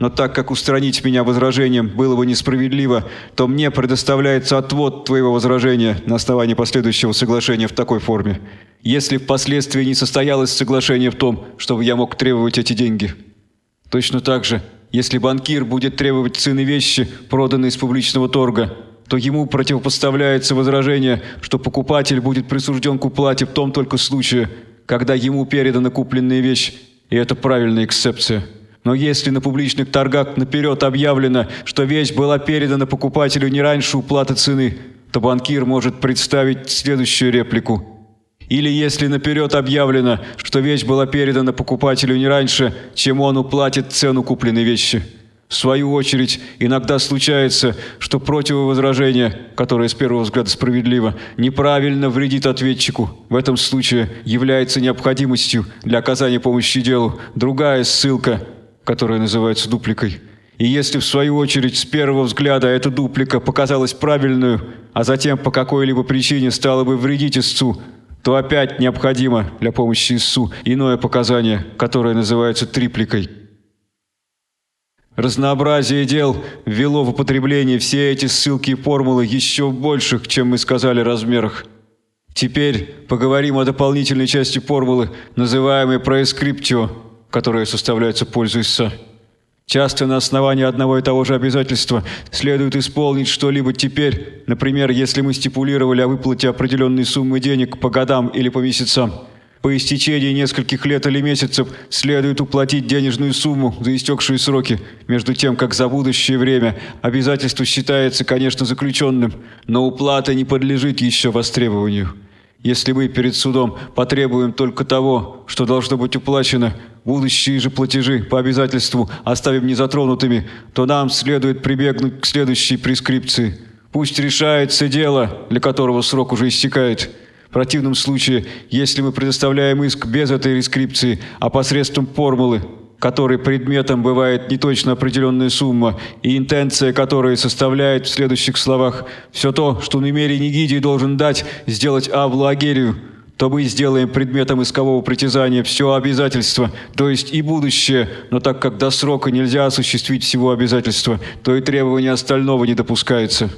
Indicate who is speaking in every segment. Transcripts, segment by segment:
Speaker 1: но так как устранить меня возражением было бы несправедливо, то мне предоставляется отвод твоего возражения на основании последующего соглашения в такой форме. Если впоследствии не состоялось соглашение в том, чтобы я мог требовать эти деньги. Точно так же, если банкир будет требовать цены вещи, проданные с публичного торга, то ему противопоставляется возражение, что покупатель будет присужден к уплате в том только случае, когда ему передана купленная вещь, и это правильная эксцепция. Но если на публичных торгах наперед объявлено, что вещь была передана покупателю не раньше уплаты цены, то банкир может представить следующую реплику. Или если наперед объявлено, что вещь была передана покупателю не раньше, чем он уплатит цену купленной вещи. В свою очередь, иногда случается, что противовозражение, которое с первого взгляда справедливо, неправильно вредит ответчику. В этом случае является необходимостью для оказания помощи делу другая ссылка – которая называется дупликой. И если в свою очередь с первого взгляда эта дуплика показалась правильную, а затем по какой-либо причине стала бы вредить истцу, то опять необходимо для помощи истцу иное показание, которое называется трипликой. Разнообразие дел ввело в употребление все эти ссылки и формулы еще больших, чем мы сказали, размерах. Теперь поговорим о дополнительной части формулы, называемой проэскриптио, которые составляются пользуются. Часто на основании одного и того же обязательства следует исполнить что-либо теперь, например, если мы стипулировали о выплате определенной суммы денег по годам или по месяцам. По истечении нескольких лет или месяцев следует уплатить денежную сумму за истекшие сроки, между тем, как за будущее время обязательство считается, конечно, заключенным, но уплата не подлежит еще востребованию. Если мы перед судом потребуем только того, что должно быть уплачено, будущие же платежи по обязательству оставим незатронутыми, то нам следует прибегнуть к следующей прескрипции. Пусть решается дело, для которого срок уже истекает. В противном случае, если мы предоставляем иск без этой рескрипции, а посредством формулы, которой предметом бывает неточно определенная сумма, и интенция которой составляет в следующих словах «все то, что намерение Гидий должен дать, сделать Авлу Агерию», то мы сделаем предметом искового притязания все обязательства, то есть и будущее, но так как до срока нельзя осуществить всего обязательства, то и требования остального не допускается.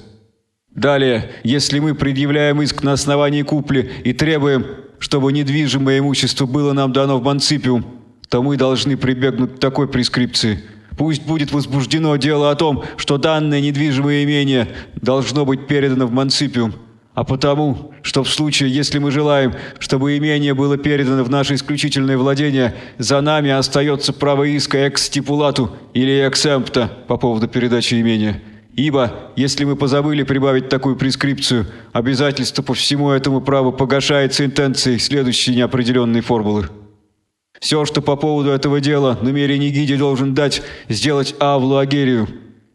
Speaker 1: Далее, если мы предъявляем иск на основании купли и требуем, чтобы недвижимое имущество было нам дано в Манципиум, то мы должны прибегнуть к такой прескрипции. Пусть будет возбуждено дело о том, что данное недвижимое имение должно быть передано в Мансипиум, а потому, что в случае, если мы желаем, чтобы имение было передано в наше исключительное владение, за нами остается право иска экс-стипулату или эксэмпта по поводу передачи имения. Ибо, если мы позабыли прибавить такую прескрипцию, обязательство по всему этому праву погашается интенцией следующей неопределенной формулы. Все, что по поводу этого дела намерение Гиди должен дать, сделать Авлу Агерию.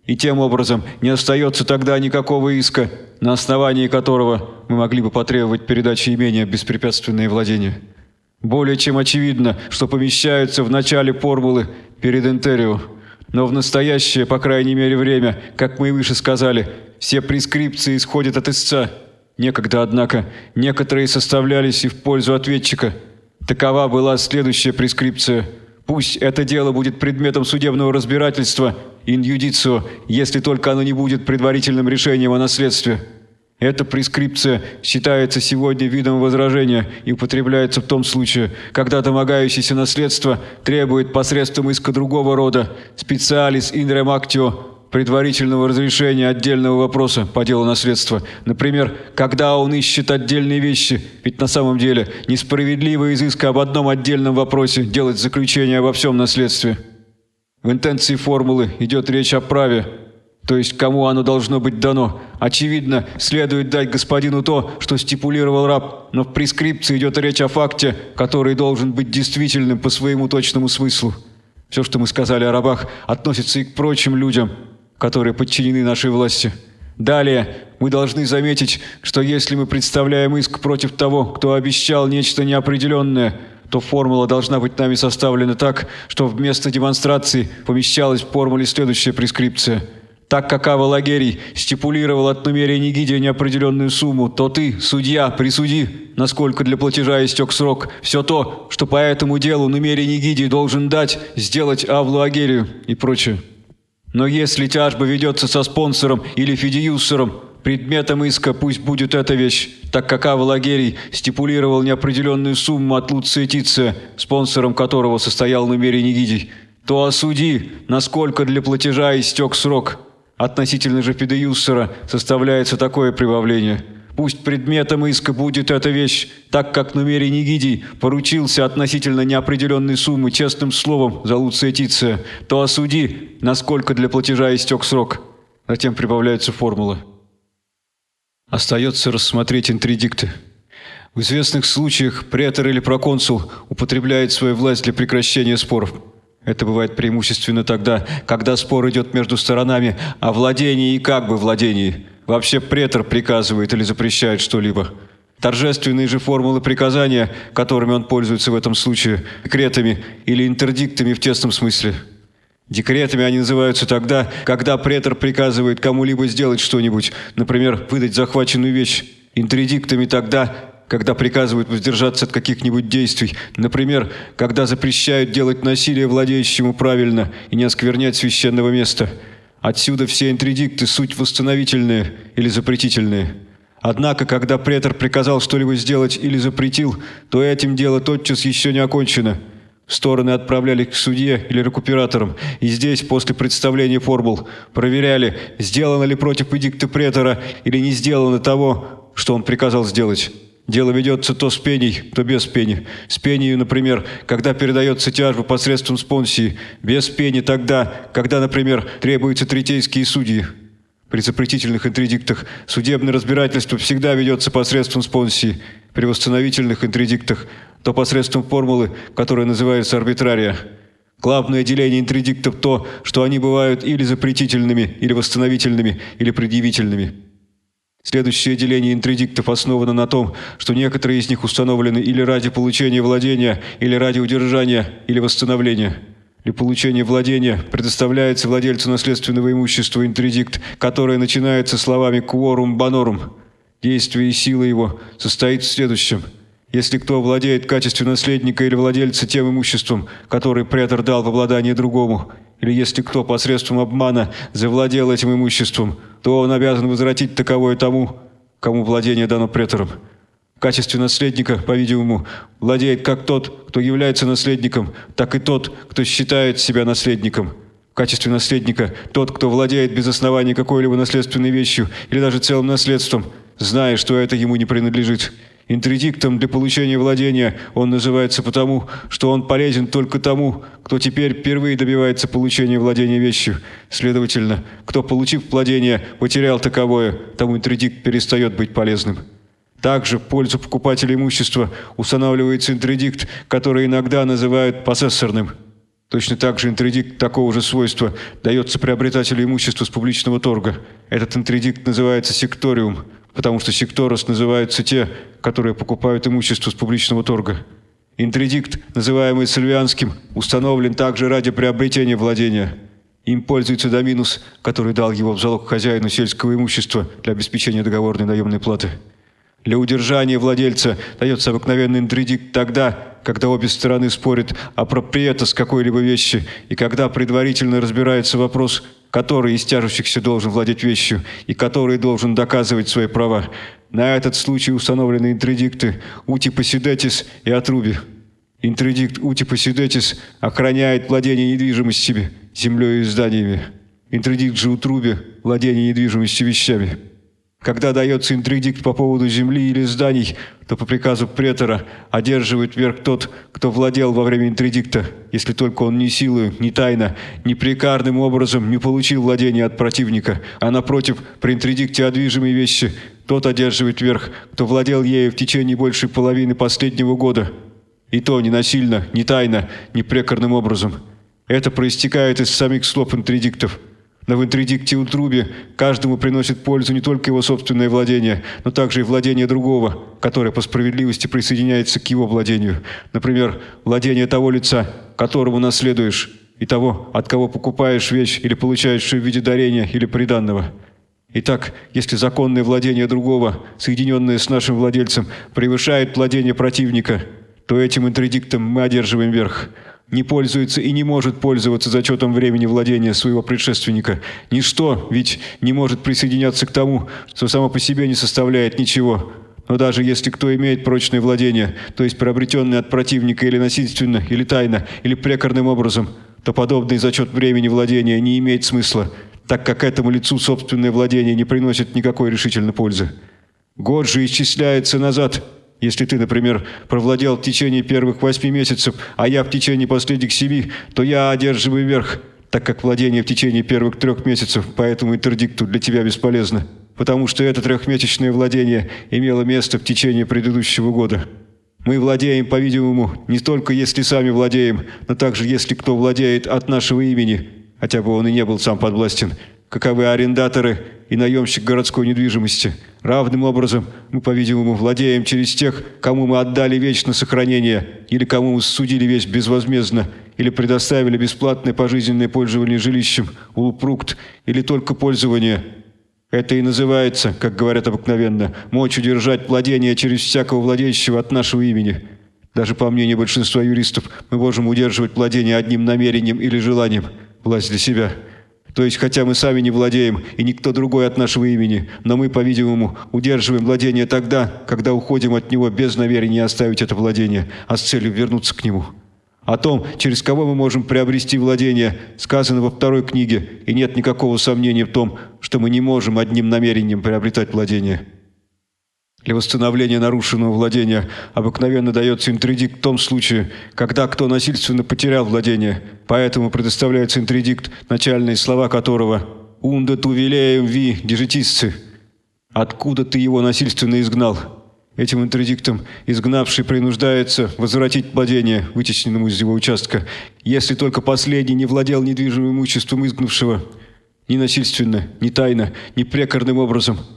Speaker 1: И тем образом не остается тогда никакого иска, на основании которого мы могли бы потребовать передачи имения в беспрепятственное владение. Более чем очевидно, что помещаются в начале формулы перед Интерио. Но в настоящее, по крайней мере, время, как мы и выше сказали, все прескрипции исходят от истца. Некогда, однако, некоторые составлялись и в пользу ответчика – Такова была следующая прескрипция. Пусть это дело будет предметом судебного разбирательства, инъюдицио, если только оно не будет предварительным решением о наследстве. Эта прескрипция считается сегодня видом возражения и употребляется в том случае, когда домогающийся наследство требует посредством иска другого рода специалис rem actio предварительного разрешения отдельного вопроса по делу наследства. Например, когда он ищет отдельные вещи, ведь на самом деле несправедливо изыска об одном отдельном вопросе делать заключение обо всем наследстве. В интенции формулы идет речь о праве, то есть кому оно должно быть дано. Очевидно, следует дать господину то, что стипулировал раб, но в прескрипции идет речь о факте, который должен быть действительным по своему точному смыслу. Все, что мы сказали о рабах, относится и к прочим людям – которые подчинены нашей власти. Далее, мы должны заметить, что если мы представляем иск против того, кто обещал нечто неопределенное, то формула должна быть нами составлена так, что вместо демонстрации помещалась в формуле следующая прескрипция. Так как Ава Лагерий стипулировал от намерения Гидия неопределенную сумму, то ты, судья, присуди, насколько для платежа истек срок, все то, что по этому делу намерение Гидии должен дать, сделать Авлу Агерию и прочее. Но если тяжба ведется со спонсором или фидеюсером, предметом иска пусть будет эта вещь, так как Авалагерий стипулировал неопределенную сумму от Луция спонсором которого состоял Нумерий Нигидий, то осуди, насколько для платежа истек срок. Относительно же фидеюсера составляется такое прибавление – Пусть предметом иска будет эта вещь, так как Нумерий Нигидий поручился относительно неопределенной суммы честным словом за Луция то осуди, насколько для платежа истек срок. Затем прибавляются формулы. Остается рассмотреть интридикты. В известных случаях претор или проконсул употребляет свою власть для прекращения споров. Это бывает преимущественно тогда, когда спор идет между сторонами о владении и как бы владении – Вообще претор приказывает или запрещает что-либо. Торжественные же формулы приказания, которыми он пользуется в этом случае, декретами или интердиктами в тесном смысле. Декретами они называются тогда, когда претор приказывает кому-либо сделать что-нибудь, например, выдать захваченную вещь. Интердиктами тогда, когда приказывают воздержаться от каких-нибудь действий, например, когда запрещают делать насилие владеющему правильно и не осквернять священного места – Отсюда все интридикты суть восстановительные или запретительные. Однако, когда претор приказал что-либо сделать или запретил, то этим дело тотчас еще не окончено. Стороны отправлялись к судье или рекуператорам, и здесь, после представления формул, проверяли, сделано ли против эдикта претора или не сделано того, что он приказал сделать. Дело ведется то с пеней, то без пени. С пеней, например, когда передается тяжба посредством спонсии. Без пени тогда, когда, например, требуются третейские судьи. При запретительных интридиктах судебное разбирательство всегда ведется посредством спонсии. При восстановительных интридиктах то посредством формулы, которая называется арбитрария. Главное деление интридиктов то, что они бывают или запретительными, или восстановительными, или предъявительными. Следующее деление интридиктов основано на том, что некоторые из них установлены или ради получения владения, или ради удержания, или восстановления. Для получения владения предоставляется владельцу наследственного имущества интридикт, которое начинается словами «quorum bonorum». Действие и сила его состоит в следующем. Если кто владеет в качестве наследника или владельца тем имуществом, которое претор дал в обладание другому, или если кто посредством обмана завладел этим имуществом, то он обязан возвратить таковое тому, кому владение дано претором. В качестве наследника, по-видимому, владеет как тот, кто является наследником, так и тот, кто считает себя наследником. В качестве наследника тот, кто владеет без основания какой-либо наследственной вещью или даже целым наследством, зная, что это ему не принадлежит. Интридиктом для получения владения он называется потому, что он полезен только тому, кто теперь впервые добивается получения владения вещью. Следовательно, кто, получив владение, потерял таковое, тому интридикт перестает быть полезным. Также в пользу покупателя имущества устанавливается интридикт, который иногда называют посессорным. Точно так же интридикт такого же свойства дается приобретателю имущества с публичного торга. Этот интридикт называется секториум – потому что секторос называются те, которые покупают имущество с публичного торга. Интридикт, называемый Сильвианским, установлен также ради приобретения владения. Им пользуется доминус, который дал его в залог хозяину сельского имущества для обеспечения договорной наемной платы. Для удержания владельца дается обыкновенный интридикт тогда, когда обе стороны спорят о проприетас какой-либо вещи и когда предварительно разбирается вопрос, который из тяжущихся должен владеть вещью и который должен доказывать свои права. На этот случай установлены интридикты «ути посидетис» и «отруби». Интридикт «ути посидетис» охраняет владение недвижимостями, землей и зданиями. Интридикт же «утруби» – владение недвижимостью вещами. Когда дается интридикт по поводу земли или зданий, то по приказу претора одерживает верх тот, кто владел во время интридикта, если только он ни силою, ни тайно, ни прикарным образом не получил владения от противника, а напротив, при интридикте о движимой вещи, тот одерживает верх, кто владел ею в течение большей половины последнего года. И то не насильно, не тайно, не прекорным образом. Это проистекает из самих слов интридиктов – но в интридикте утрубе каждому приносит пользу не только его собственное владение, но также и владение другого, которое по справедливости присоединяется к его владению. Например, владение того лица, которому наследуешь, и того, от кого покупаешь вещь или получаешь в виде дарения или приданного. Итак, если законное владение другого, соединенное с нашим владельцем, превышает владение противника, то этим интридиктом мы одерживаем верх – не пользуется и не может пользоваться зачетом времени владения своего предшественника. Ничто ведь не может присоединяться к тому, что само по себе не составляет ничего. Но даже если кто имеет прочное владение, то есть приобретенное от противника или насильственно, или тайно, или прекорным образом, то подобный зачет времени владения не имеет смысла, так как этому лицу собственное владение не приносит никакой решительной пользы. Год же исчисляется назад – если ты, например, провладел в течение первых восьми месяцев, а я в течение последних семи, то я одерживаю верх, так как владение в течение первых трех месяцев по этому интердикту для тебя бесполезно, потому что это трехмесячное владение имело место в течение предыдущего года. Мы владеем, по-видимому, не только если сами владеем, но также если кто владеет от нашего имени, хотя бы он и не был сам подвластен, каковы арендаторы и наемщик городской недвижимости. Равным образом мы, по-видимому, владеем через тех, кому мы отдали вещь на сохранение, или кому мы судили вещь безвозмездно, или предоставили бесплатное пожизненное пользование жилищем, улупрукт, или только пользование. Это и называется, как говорят обыкновенно, мочь удержать владение через всякого владеющего от нашего имени. Даже по мнению большинства юристов, мы можем удерживать владение одним намерением или желанием, власть для себя – то есть, хотя мы сами не владеем, и никто другой от нашего имени, но мы, по-видимому, удерживаем владение тогда, когда уходим от него без намерения оставить это владение, а с целью вернуться к нему. О том, через кого мы можем приобрести владение, сказано во второй книге, и нет никакого сомнения в том, что мы не можем одним намерением приобретать владение. Для восстановления нарушенного владения обыкновенно дается интридикт в том случае, когда кто насильственно потерял владение, поэтому предоставляется интридикт, начальные слова которого «Унда тувелеем ви дежетисцы» «Откуда ты его насильственно изгнал?» Этим интридиктом изгнавший принуждается возвратить владение, вытесненному из его участка, если только последний не владел недвижимым имуществом изгнавшего, ни насильственно, ни тайно, ни прекорным образом –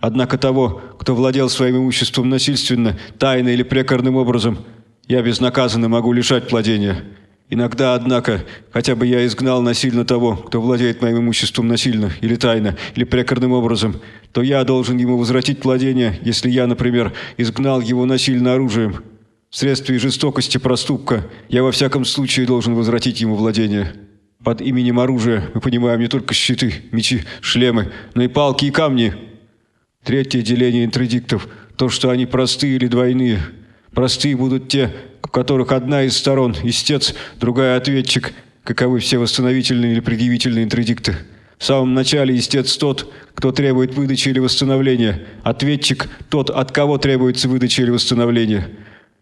Speaker 1: Однако того, кто владел своим имуществом насильственно, тайно или прекорным образом, я безнаказанно могу лишать владения. Иногда, однако, хотя бы я изгнал насильно того, кто владеет моим имуществом насильно, или тайно, или прекорным образом, то я должен ему возвратить владение, если я, например, изгнал его насильно оружием. Вследствие жестокости проступка я во всяком случае должен возвратить ему владение. Под именем оружия мы понимаем не только щиты, мечи, шлемы, но и палки и камни – Третье деление интродиктов – то, что они простые или двойные. Простые будут те, в которых одна из сторон – истец, другая – ответчик, каковы все восстановительные или предъявительные интродикты. В самом начале истец тот, кто требует выдачи или восстановления, ответчик – тот, от кого требуется выдача или восстановление.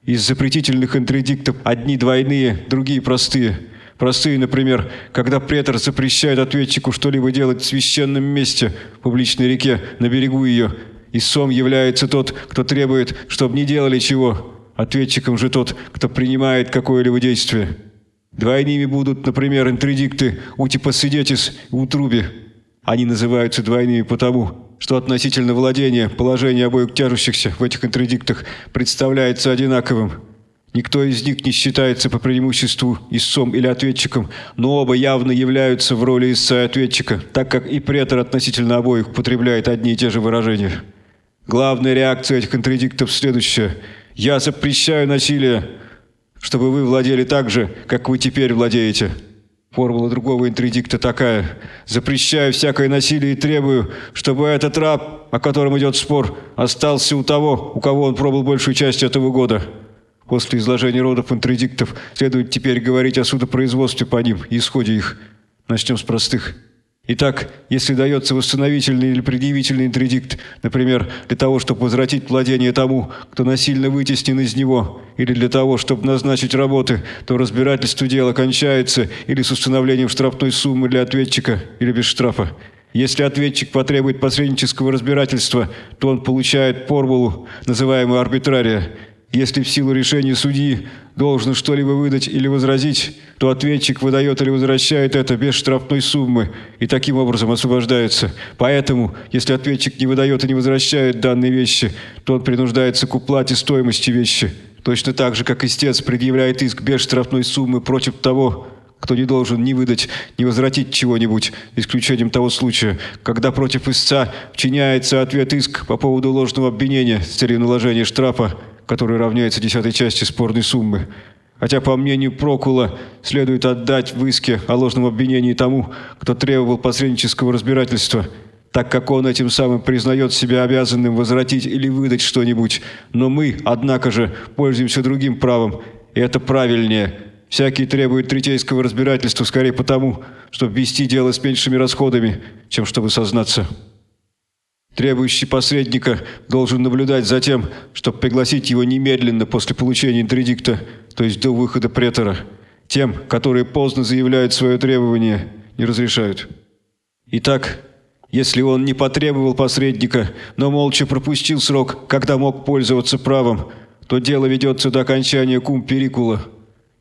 Speaker 1: Из запретительных интродиктов одни двойные, другие простые – Простые, например, когда претор запрещает ответчику что-либо делать в священном месте, в публичной реке, на берегу ее. И сом является тот, кто требует, чтобы не делали чего. Ответчиком же тот, кто принимает какое-либо действие. Двойными будут, например, интридикты «утипа свидетис» и «утруби». Они называются двойными потому, что относительно владения положение обоих тяжущихся в этих интридиктах представляется одинаковым – Никто из них не считается по преимуществу истцом или ответчиком, но оба явно являются в роли истца и ответчика, так как и претор относительно обоих употребляет одни и те же выражения. Главная реакция этих контрадиктов следующая. «Я запрещаю насилие, чтобы вы владели так же, как вы теперь владеете». Формула другого интридикта такая. «Запрещаю всякое насилие и требую, чтобы этот раб, о котором идет спор, остался у того, у кого он пробыл большую часть этого года». После изложения родов интродиктов следует теперь говорить о судопроизводстве по ним и исходе их. Начнем с простых. Итак, если дается восстановительный или предъявительный интродикт, например, для того, чтобы возвратить владение тому, кто насильно вытеснен из него, или для того, чтобы назначить работы, то разбирательство дела кончается или с установлением штрафной суммы для ответчика, или без штрафа. Если ответчик потребует посреднического разбирательства, то он получает формулу, называемую арбитрария, если в силу решения судьи должен что-либо выдать или возразить, то ответчик выдает или возвращает это без штрафной суммы и таким образом освобождается. Поэтому, если ответчик не выдает и не возвращает данные вещи, то он принуждается к уплате стоимости вещи. Точно так же, как истец предъявляет иск без штрафной суммы против того, кто не должен ни выдать, ни возвратить чего-нибудь, исключением того случая, когда против истца вчиняется ответ иск по поводу ложного обвинения с целью наложения штрафа, который равняется десятой части спорной суммы. Хотя, по мнению Прокула, следует отдать в иске о ложном обвинении тому, кто требовал посреднического разбирательства, так как он этим самым признает себя обязанным возвратить или выдать что-нибудь. Но мы, однако же, пользуемся другим правом, и это правильнее. Всякий требует третейского разбирательства скорее потому, чтобы вести дело с меньшими расходами, чем чтобы сознаться. Требующий посредника должен наблюдать за тем, чтобы пригласить его немедленно после получения интердикта, то есть до выхода претора. Тем, которые поздно заявляют свое требование, не разрешают. Итак, если он не потребовал посредника, но молча пропустил срок, когда мог пользоваться правом, то дело ведется до окончания кум перикула –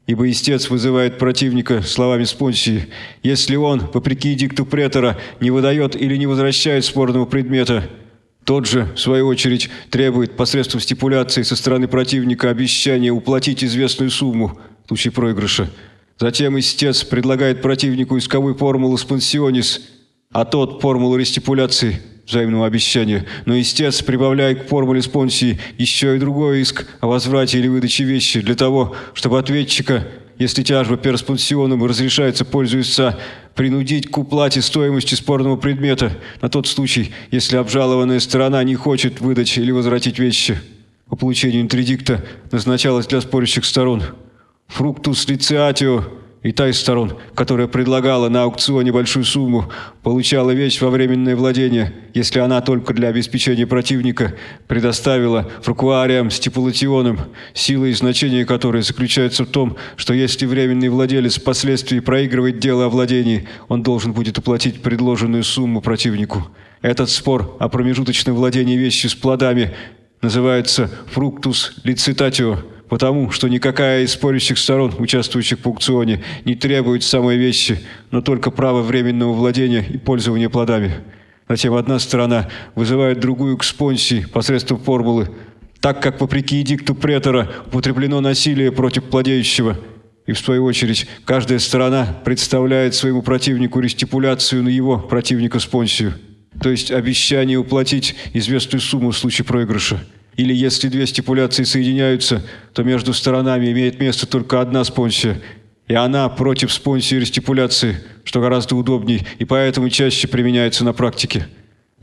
Speaker 1: ибо истец вызывает противника словами спонсии. Если он, вопреки дикту претора, не выдает или не возвращает спорного предмета, тот же, в свою очередь, требует посредством стипуляции со стороны противника обещания уплатить известную сумму в случае проигрыша. Затем истец предлагает противнику исковую формулу спонсионис, а тот формулу рестипуляции – взаимного обещания, но истец прибавляет к формуле спонсии еще и другой иск о возврате или выдаче вещи для того, чтобы ответчика, если тяжба перспонсионом разрешается пользуется, принудить к уплате стоимости спорного предмета на тот случай, если обжалованная сторона не хочет выдать или возвратить вещи. По получению интридикта назначалось для спорящих сторон. Фруктус лициатио и та из сторон, которая предлагала на аукционе большую сумму, получала вещь во временное владение, если она только для обеспечения противника предоставила фрукуариям стипулационам, сила и значение которой заключается в том, что если временный владелец впоследствии проигрывает дело о владении, он должен будет уплатить предложенную сумму противнику. Этот спор о промежуточном владении вещью с плодами называется «фруктус лицитатио», потому что никакая из спорящих сторон, участвующих в аукционе, не требует самой вещи, но только право временного владения и пользования плодами. Затем одна сторона вызывает другую к спонсии посредством формулы, так как, вопреки эдикту претора, употреблено насилие против плодеющего, и, в свою очередь, каждая сторона представляет своему противнику рестипуляцию на его противника спонсию, то есть обещание уплатить известную сумму в случае проигрыша. Или если две стипуляции соединяются, то между сторонами имеет место только одна спонсия, и она против спонсии рестипуляции, что гораздо удобнее и поэтому чаще применяется на практике.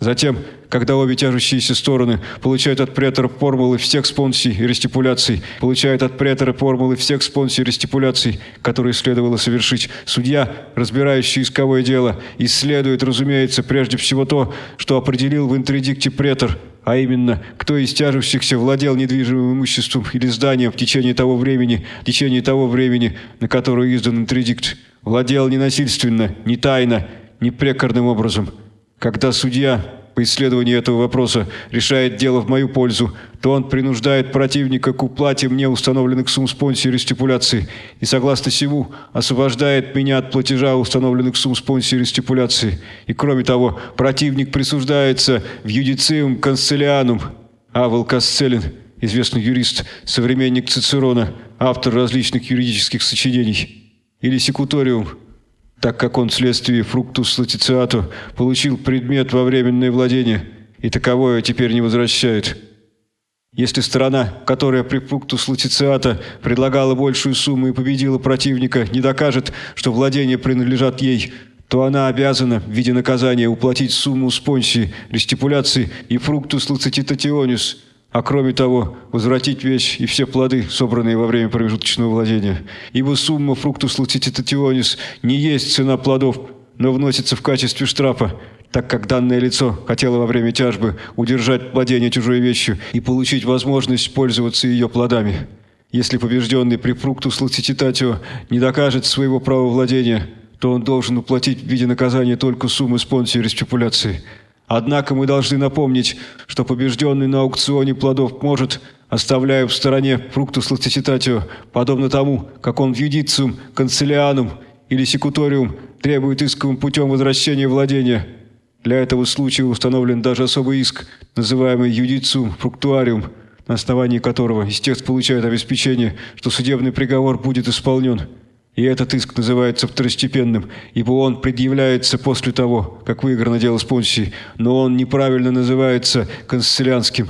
Speaker 1: Затем, когда обе тяжущиеся стороны получают от претора формулы всех спонсий и рестипуляций, получают от претора формулы всех спонсий и рестипуляций, которые следовало совершить, судья, разбирающий исковое дело, исследует, разумеется, прежде всего то, что определил в интердикте претор – а именно, кто из тяжущихся владел недвижимым имуществом или зданием в течение того времени, в течение того времени, на которое издан интердикт, владел не насильственно, не тайно, не прекорным образом. Когда судья по исследованию этого вопроса решает дело в мою пользу, то он принуждает противника к уплате мне установленных сумм спонсии и и, согласно сему, освобождает меня от платежа установленных сумм спонсии и. И, кроме того, противник присуждается в юдициум канцелианум. Авел Касцелин, известный юрист, современник Цицерона, автор различных юридических сочинений. Или секуториум – так как он вследствие фруктус латициату получил предмет во временное владение, и таковое теперь не возвращает. Если сторона, которая при фруктус латициата предлагала большую сумму и победила противника, не докажет, что владения принадлежат ей, то она обязана в виде наказания уплатить сумму спонсии, рестипуляции и фруктус лацититатионис – а кроме того, возвратить вещь и все плоды, собранные во время промежуточного владения. Ибо сумма фруктус латититатионис не есть цена плодов, но вносится в качестве штрафа, так как данное лицо хотело во время тяжбы удержать владение чужой вещью и получить возможность пользоваться ее плодами. Если побежденный при фруктус латититатио не докажет своего права владения, то он должен уплатить в виде наказания только суммы спонсии рестипуляции – Однако мы должны напомнить, что побежденный на аукционе плодов может, оставляя в стороне фруктус латицитатио, подобно тому, как он в юдициум, канцелианум или секуториум требует исковым путем возвращения владения. Для этого случая установлен даже особый иск, называемый юдициум фруктуариум, на основании которого истец получает обеспечение, что судебный приговор будет исполнен. И этот иск называется второстепенным, ибо он предъявляется после того, как выиграно дело с Понсией, но он неправильно называется консилианским.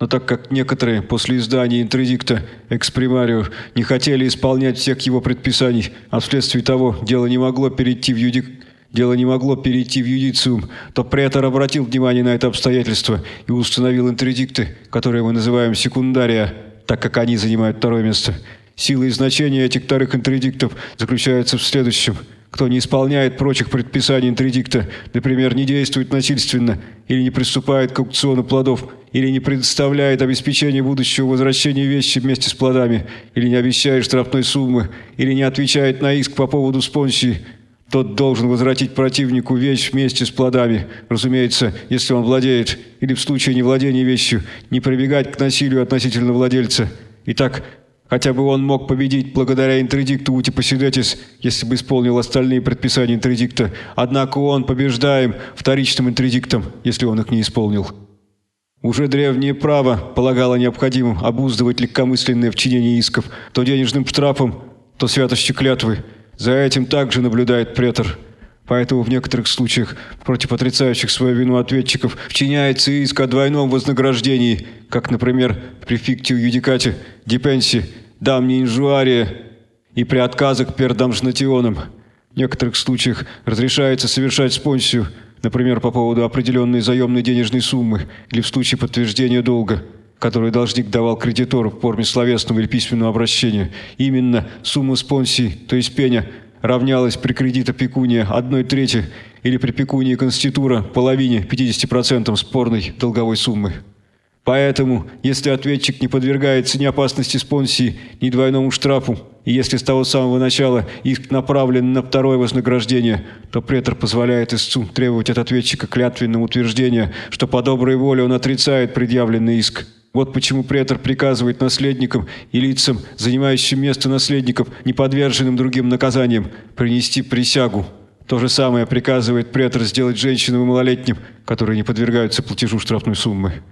Speaker 1: Но так как некоторые после издания интредикта экспримарио не хотели исполнять всех его предписаний, а вследствие того дело не могло перейти в юдик дело не могло перейти в юдициум, то претор обратил внимание на это обстоятельство и установил интредикты, которые мы называем секундария, так как они занимают второе место. Сила и значение этих вторых интредиктов заключаются в следующем – кто не исполняет прочих предписаний интредикта, например, не действует насильственно или не приступает к аукциону плодов, или не предоставляет обеспечение будущего возвращения вещи вместе с плодами, или не обещает штрафной суммы, или не отвечает на иск по поводу спонсии, тот должен возвратить противнику вещь вместе с плодами, разумеется, если он владеет, или в случае невладения вещью, не прибегать к насилию относительно владельца. Итак, Хотя бы он мог победить благодаря интредикту Утипоседетис, если бы исполнил остальные предписания интредикта. Однако он побеждаем вторичным интредиктом, если он их не исполнил. Уже древнее право полагало необходимым обуздывать легкомысленное вчинение исков то денежным штрафом, то святостью клятвы. За этим также наблюдает претор. Поэтому в некоторых случаях против отрицающих свою вину ответчиков вчиняется иск о двойном вознаграждении, как, например, при фиктив юдикате, депенси, дамне инжуария и при отказах перед дамжнатионом. В некоторых случаях разрешается совершать спонсию, например, по поводу определенной заемной денежной суммы или в случае подтверждения долга, который должник давал кредитору в форме словесного или письменного обращения. Именно сумма спонсии, то есть пеня, равнялась при кредита пекуния 1 трети или при пекунии конститура половине 50% спорной долговой суммы. Поэтому, если ответчик не подвергается ни опасности спонсии, ни двойному штрафу, и если с того самого начала иск направлен на второе вознаграждение, то претор позволяет истцу требовать от ответчика клятвенного утверждения, что по доброй воле он отрицает предъявленный иск. Вот почему претор приказывает наследникам и лицам, занимающим место наследников, не подверженным другим наказаниям, принести присягу. То же самое приказывает претор сделать женщинам и малолетним, которые не подвергаются платежу штрафной суммы.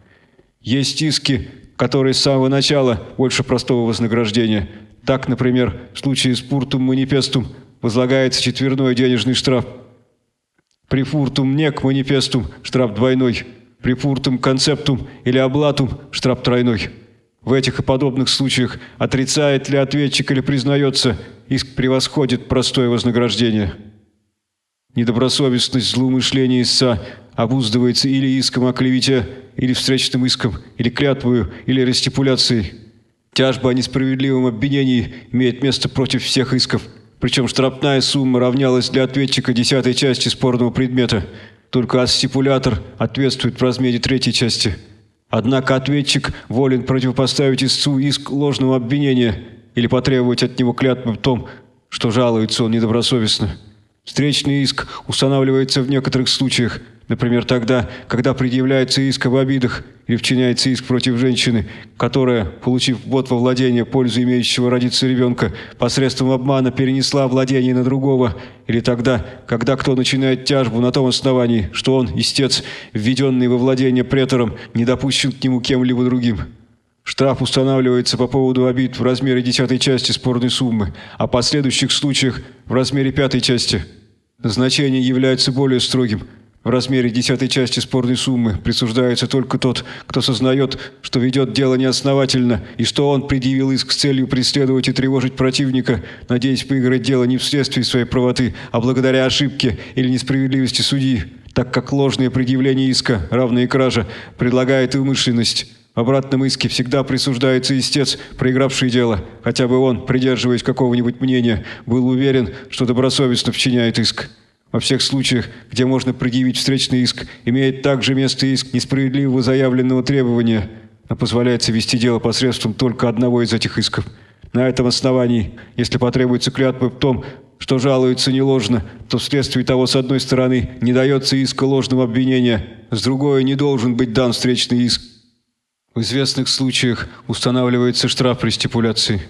Speaker 1: Есть иски, которые с самого начала больше простого вознаграждения. Так, например, в случае с пуртум манифестум возлагается четверной денежный штраф. При фуртум нек манифестум штраф двойной – припуртум концептум или облатум штраф тройной. В этих и подобных случаях отрицает ли ответчик или признается, иск превосходит простое вознаграждение. Недобросовестность злоумышления истца обуздывается или иском о клевете, или встречным иском, или клятвою, или рестипуляцией. Тяжба о несправедливом обвинении имеет место против всех исков, причем штрафная сумма равнялась для ответчика десятой части спорного предмета – только стипулятор ответствует в размере третьей части. Однако ответчик волен противопоставить истцу иск ложного обвинения или потребовать от него клятвы в том, что жалуется он недобросовестно. Встречный иск устанавливается в некоторых случаях – Например, тогда, когда предъявляется иск об обидах или вчиняется иск против женщины, которая, получив вот во владение пользу имеющего родиться ребенка, посредством обмана перенесла владение на другого, или тогда, когда кто начинает тяжбу на том основании, что он, истец, введенный во владение претором, не допущен к нему кем-либо другим. Штраф устанавливается по поводу обид в размере десятой части спорной суммы, а в последующих случаях в размере пятой части. Назначение является более строгим – в размере десятой части спорной суммы присуждается только тот, кто сознает, что ведет дело неосновательно и что он предъявил иск с целью преследовать и тревожить противника, надеясь выиграть дело не вследствие своей правоты, а благодаря ошибке или несправедливости судьи, так как ложное предъявление иска, равное кража, предлагает и умышленность. В обратном иске всегда присуждается истец, проигравший дело, хотя бы он, придерживаясь какого-нибудь мнения, был уверен, что добросовестно вчиняет иск. Во всех случаях, где можно предъявить встречный иск, имеет также место иск несправедливого заявленного требования, но позволяется вести дело посредством только одного из этих исков. На этом основании, если потребуется клятва в том, что жалуется не ложно, то вследствие того, с одной стороны, не дается иска ложного обвинения, с другой не должен быть дан встречный иск. В известных случаях устанавливается штраф при стипуляции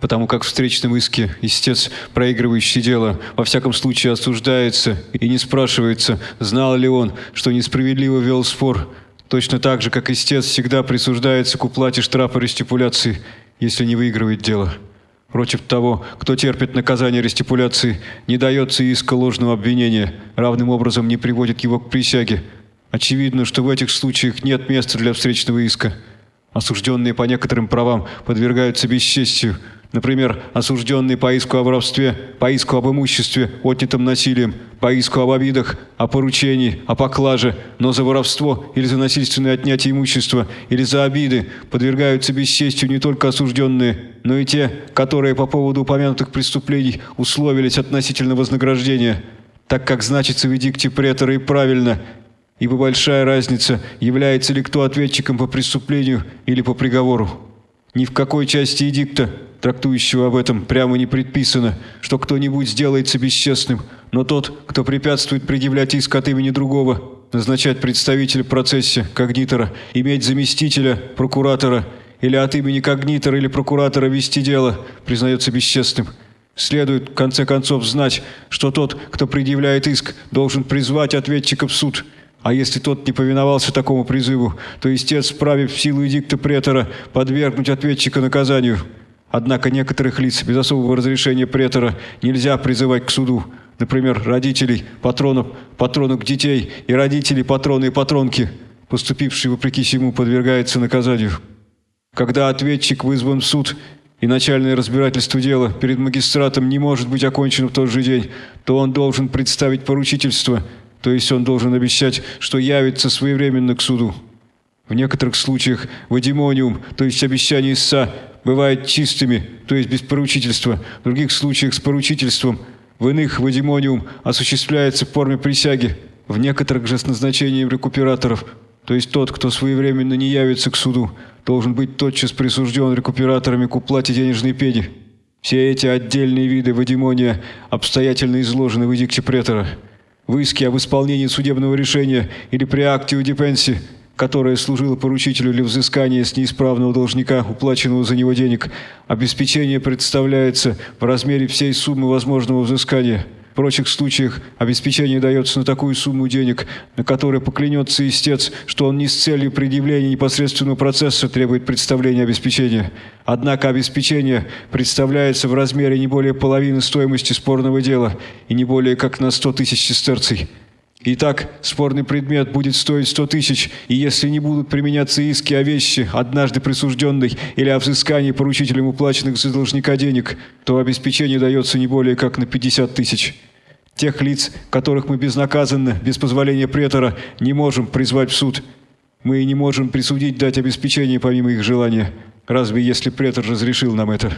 Speaker 1: потому как в встречном иске истец, проигрывающий дело, во всяком случае осуждается и не спрашивается, знал ли он, что несправедливо вел спор, точно так же, как истец всегда присуждается к уплате штрафа рестипуляции, если не выигрывает дело. Против того, кто терпит наказание рестипуляции, не дается иска ложного обвинения, равным образом не приводит его к присяге. Очевидно, что в этих случаях нет места для встречного иска. Осужденные по некоторым правам подвергаются бесчестию, Например, осужденный по иску о воровстве, по иску об имуществе, отнятом насилием, по иску об обидах, о поручении, о поклаже, но за воровство или за насильственное отнятие имущества, или за обиды подвергаются бесчестью не только осужденные, но и те, которые по поводу упомянутых преступлений условились относительно вознаграждения, так как значится в эдикте претора и правильно, ибо большая разница, является ли кто ответчиком по преступлению или по приговору. Ни в какой части эдикта трактующего об этом, прямо не предписано, что кто-нибудь сделается бесчестным, но тот, кто препятствует предъявлять иск от имени другого, назначать представителя в процессе, когнитора, иметь заместителя, прокуратора, или от имени когнитора или прокуратора вести дело, признается бесчестным. Следует, в конце концов, знать, что тот, кто предъявляет иск, должен призвать ответчика в суд – а если тот не повиновался такому призыву, то истец вправе в силу эдикта претора подвергнуть ответчика наказанию. Однако некоторых лиц без особого разрешения претора нельзя призывать к суду. Например, родителей, патронов, патронок детей и родителей, патроны и патронки, поступившие вопреки всему, подвергаются наказанию. Когда ответчик вызван в суд и начальное разбирательство дела перед магистратом не может быть окончено в тот же день, то он должен представить поручительство, то есть он должен обещать, что явится своевременно к суду. В некоторых случаях водимониум, то есть обещание истца, бывает чистыми, то есть без поручительства, в других случаях с поручительством, в иных водимониум осуществляется в форме присяги, в некоторых же с назначением рекуператоров, то есть тот, кто своевременно не явится к суду, должен быть тотчас присужден рекуператорами к уплате денежной пени. Все эти отдельные виды водимония обстоятельно изложены в эдикте претора. В иске об исполнении судебного решения или при акте у депенси – которое служило поручителю для взыскания с неисправного должника, уплаченного за него денег, обеспечение представляется в размере всей суммы возможного взыскания. В прочих случаях обеспечение дается на такую сумму денег, на которой поклянется истец, что он не с целью предъявления непосредственного процесса требует представления обеспечения. Однако обеспечение представляется в размере не более половины стоимости спорного дела и не более как на 100 тысяч сестерций. Итак, спорный предмет будет стоить 100 тысяч, и если не будут применяться иски о вещи, однажды присужденной, или о взыскании поручителем уплаченных за должника денег, то обеспечение дается не более как на 50 тысяч. Тех лиц, которых мы безнаказанно, без позволения претора, не можем призвать в суд. Мы и не можем присудить дать обеспечение помимо их желания, разве если претор разрешил нам это».